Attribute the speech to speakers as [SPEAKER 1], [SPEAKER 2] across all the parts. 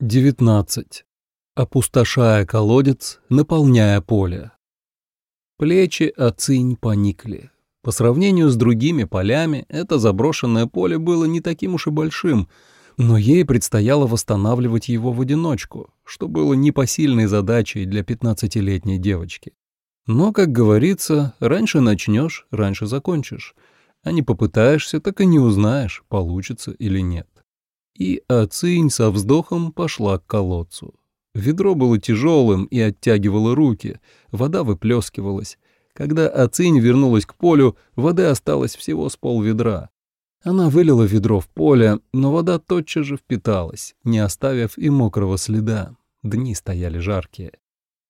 [SPEAKER 1] 19. Опустошая колодец, наполняя поле. Плечи Ацинь поникли. По сравнению с другими полями, это заброшенное поле было не таким уж и большим, но ей предстояло восстанавливать его в одиночку, что было непосильной задачей для 15-летней девочки. Но, как говорится, раньше начнешь, раньше закончишь, а не попытаешься, так и не узнаешь, получится или нет и Ацинь со вздохом пошла к колодцу. Ведро было тяжелым и оттягивало руки, вода выплескивалась. Когда Ацинь вернулась к полю, воды осталось всего с полведра. Она вылила ведро в поле, но вода тотчас же впиталась, не оставив и мокрого следа. Дни стояли жаркие.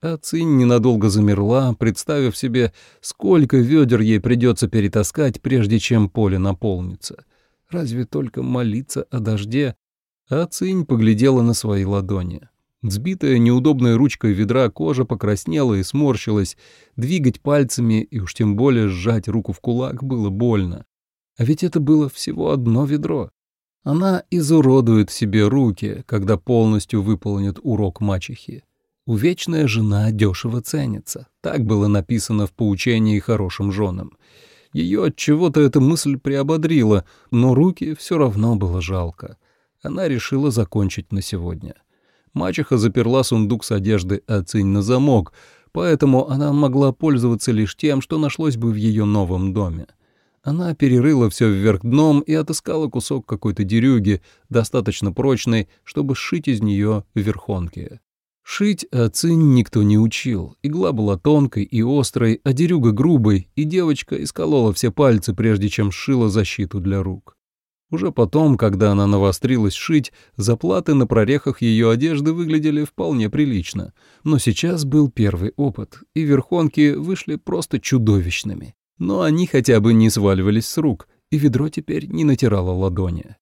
[SPEAKER 1] Ацинь ненадолго замерла, представив себе, сколько ведер ей придется перетаскать, прежде чем поле наполнится. Разве только молиться о дожде? А Цинь поглядела на свои ладони. Сбитая неудобной ручкой ведра кожа покраснела и сморщилась. Двигать пальцами и уж тем более сжать руку в кулак было больно. А ведь это было всего одно ведро. Она изуродует себе руки, когда полностью выполнит урок мачехи. Увечная жена дешево ценится. Так было написано в поучении хорошим женам. Ее от чего-то эта мысль приободрила, но руки все равно было жалко. Она решила закончить на сегодня. Мачеха заперла сундук с одеждой Ацинь на замок, поэтому она могла пользоваться лишь тем, что нашлось бы в ее новом доме. Она перерыла все вверх дном и отыскала кусок какой-то дерюги, достаточно прочной, чтобы сшить из нее верхонки. Шить Ацинь никто не учил. Игла была тонкой и острой, а дерюга грубой, и девочка исколола все пальцы, прежде чем сшила защиту для рук. Уже потом, когда она навострилась шить, заплаты на прорехах ее одежды выглядели вполне прилично. Но сейчас был первый опыт, и верхонки вышли просто чудовищными. Но они хотя бы не сваливались с рук, и ведро теперь не натирало ладони.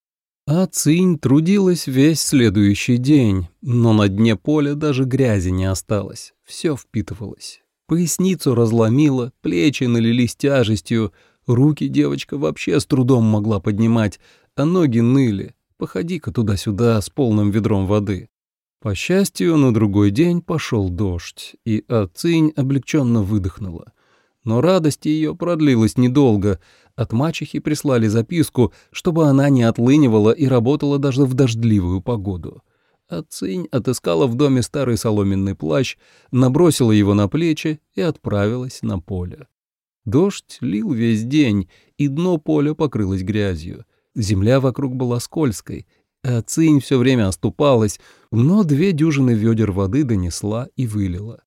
[SPEAKER 1] А Цинь трудилась весь следующий день, но на дне поля даже грязи не осталось, все впитывалось. Поясницу разломило, плечи налились тяжестью, руки девочка вообще с трудом могла поднимать, а ноги ныли. Походи-ка туда-сюда с полным ведром воды. По счастью, на другой день пошел дождь, и Ацинь облегченно выдохнула. Но радость ее продлилась недолго. От мачехи прислали записку, чтобы она не отлынивала и работала даже в дождливую погоду. Ацинь отыскала в доме старый соломенный плащ, набросила его на плечи и отправилась на поле. Дождь лил весь день, и дно поля покрылось грязью. Земля вокруг была скользкой, а Цинь все время оступалась, но две дюжины ведер воды донесла и вылила.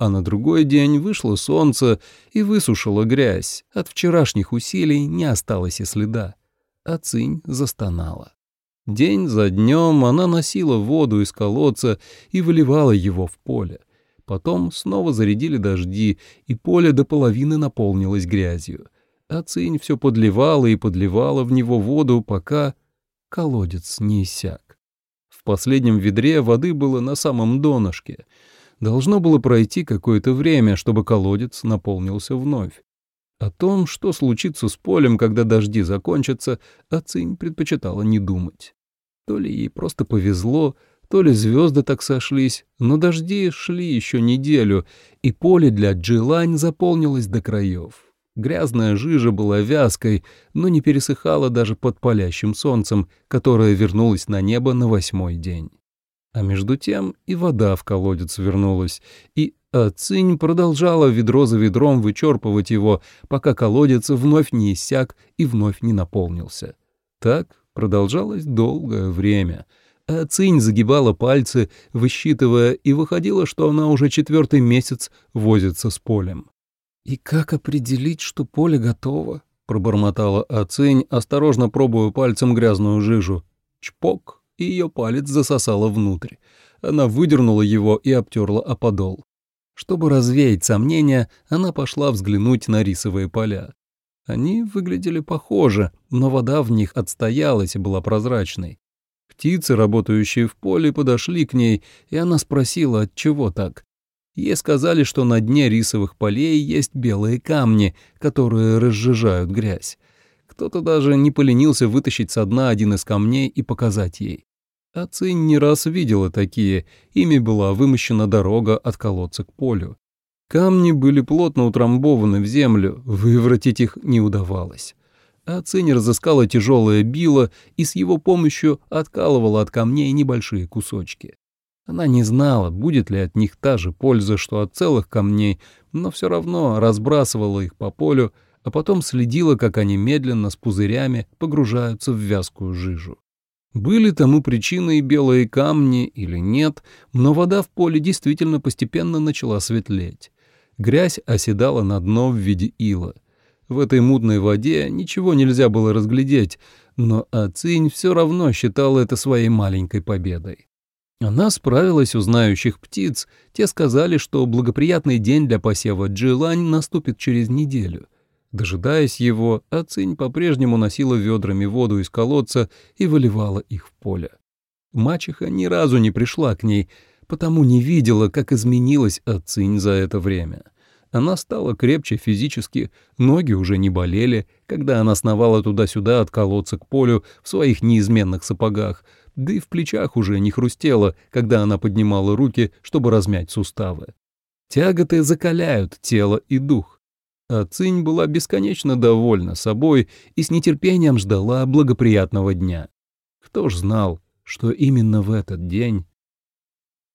[SPEAKER 1] А на другой день вышло солнце и высушило грязь. От вчерашних усилий не осталось и следа. А Цинь застонала. День за днем она носила воду из колодца и выливала его в поле. Потом снова зарядили дожди, и поле до половины наполнилось грязью. А Цинь все подливала и подливала в него воду, пока колодец не иссяк. В последнем ведре воды было на самом донышке — Должно было пройти какое-то время, чтобы колодец наполнился вновь. О том, что случится с полем, когда дожди закончатся, Ацинь предпочитала не думать. То ли ей просто повезло, то ли звезды так сошлись, но дожди шли еще неделю, и поле для Джилань заполнилось до краев. Грязная жижа была вязкой, но не пересыхала даже под палящим солнцем, которое вернулось на небо на восьмой день. А между тем и вода в колодец вернулась, и Ацинь продолжала ведро за ведром вычерпывать его, пока колодец вновь не иссяк и вновь не наполнился. Так продолжалось долгое время. Ацинь загибала пальцы, высчитывая, и выходило, что она уже четвертый месяц возится с полем. «И как определить, что поле готово?» — пробормотала Ацинь, осторожно пробуя пальцем грязную жижу. Чпок! И ее палец засосало внутрь. Она выдернула его и обтерла о подол. Чтобы развеять сомнения, она пошла взглянуть на рисовые поля. Они выглядели похоже, но вода в них отстоялась и была прозрачной. Птицы, работающие в поле, подошли к ней, и она спросила, от чего так. Ей сказали, что на дне рисовых полей есть белые камни, которые разжижают грязь. Кто-то даже не поленился вытащить со дна один из камней и показать ей. А Цинь не раз видела такие, ими была вымощена дорога от колодца к полю. Камни были плотно утрамбованы в землю, вывратить их не удавалось. А Цинь разыскала тяжелое било и с его помощью откалывала от камней небольшие кусочки. Она не знала, будет ли от них та же польза, что от целых камней, но все равно разбрасывала их по полю, а потом следила, как они медленно с пузырями погружаются в вязкую жижу. Были тому причины и белые камни или нет, но вода в поле действительно постепенно начала светлеть. Грязь оседала на дно в виде ила. В этой мутной воде ничего нельзя было разглядеть, но Ацинь все равно считала это своей маленькой победой. Она справилась у знающих птиц, те сказали, что благоприятный день для посева джилань наступит через неделю. Дожидаясь его, Ацинь по-прежнему носила ведрами воду из колодца и выливала их в поле. Мачеха ни разу не пришла к ней, потому не видела, как изменилась Ацинь за это время. Она стала крепче физически, ноги уже не болели, когда она сновала туда-сюда от колодца к полю в своих неизменных сапогах — да и в плечах уже не хрустело, когда она поднимала руки, чтобы размять суставы. Тяготы закаляют тело и дух. А Цинь была бесконечно довольна собой и с нетерпением ждала благоприятного дня. Кто ж знал, что именно в этот день